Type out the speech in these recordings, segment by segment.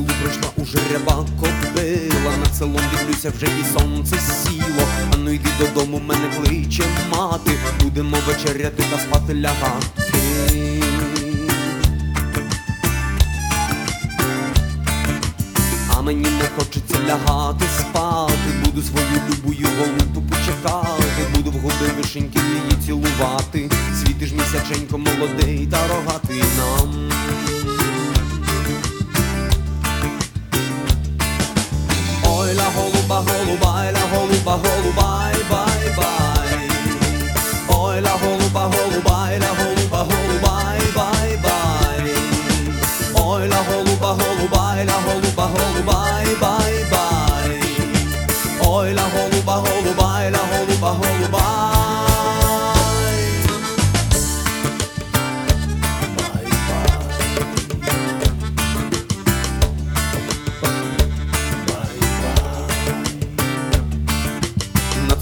селу пройшла уже ряба кобила, над селом дивлюся вже і сонце сіло. А ну йди додому, мене кличе мати. Будемо вечеряти та спати лягати. А мені не хочеться лягати спати, буду свою любую голубу почекати, буду в годи вишеньки її цілувати. Світиш місяченько молодий та рогатий нам. Ой, ла голуба, голуба, ла голуба, голубай, бай, бай. Ой, ла голуба, голуба, ла голуба, голубай, бай, бай. Ой, ла голуба, голуба, ла голуба, голубай, бай, бай. Ой, ла голуба, голуба, ла голуба,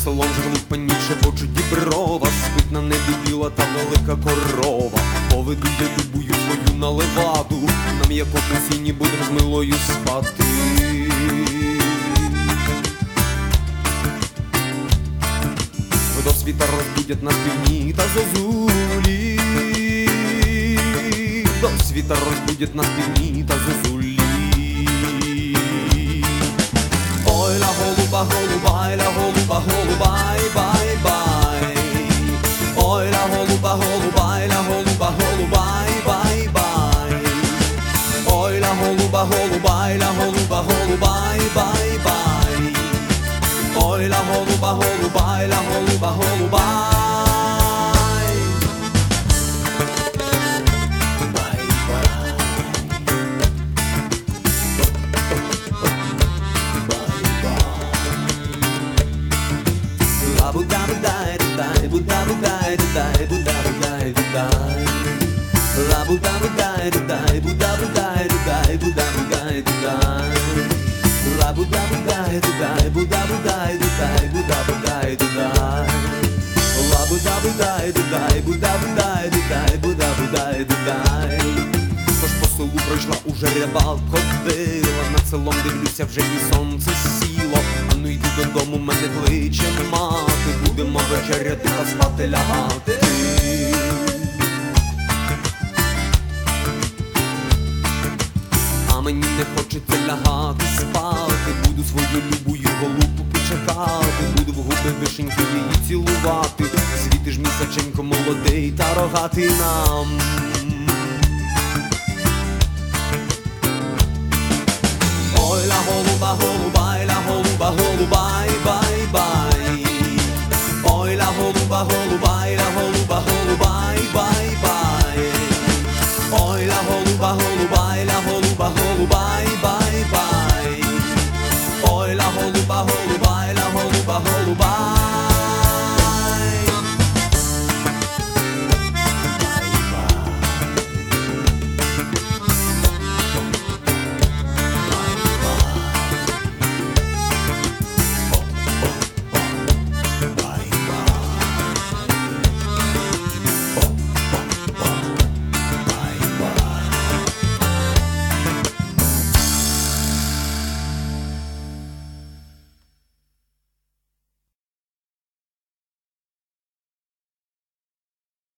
Селом жглупаніше в діброва. Спить на та велика корова. Поведу я любую свою на леваду На м'якому сіні будем з милою спати. До світа розбудять нас півні та зозулі. До світа розбудять нас півні та зозулі Oy la holu ba holu bai bai bai. Oy la holu ba holu bai la holu ba holu bai. Bai bai. Bai bai. La bu da bu dai dai bu da bu dai dai bu da bu dai dai. La bu da bu dai dai bu da bu dai голуба, ла голуба, голубай, бай, бай. Ой, ла голуба, голуба, ла голуба, голубай. Бай, бай. Тож по селу пройшла уже ряба кобила Над селом дивлюся, вже і сонце сіло А ну йди додому, мене кличе мати Будемо вечеряти та спати лягати мені не хочеться лягати спати свою любую голубку почекати, буду в губи вишеньки її цілувати. Світиш місяченько молодий та рогатий нам. Ой, ля голуба, голубай, голуба, голубай, бай, бай. Ой, голуба, голубай.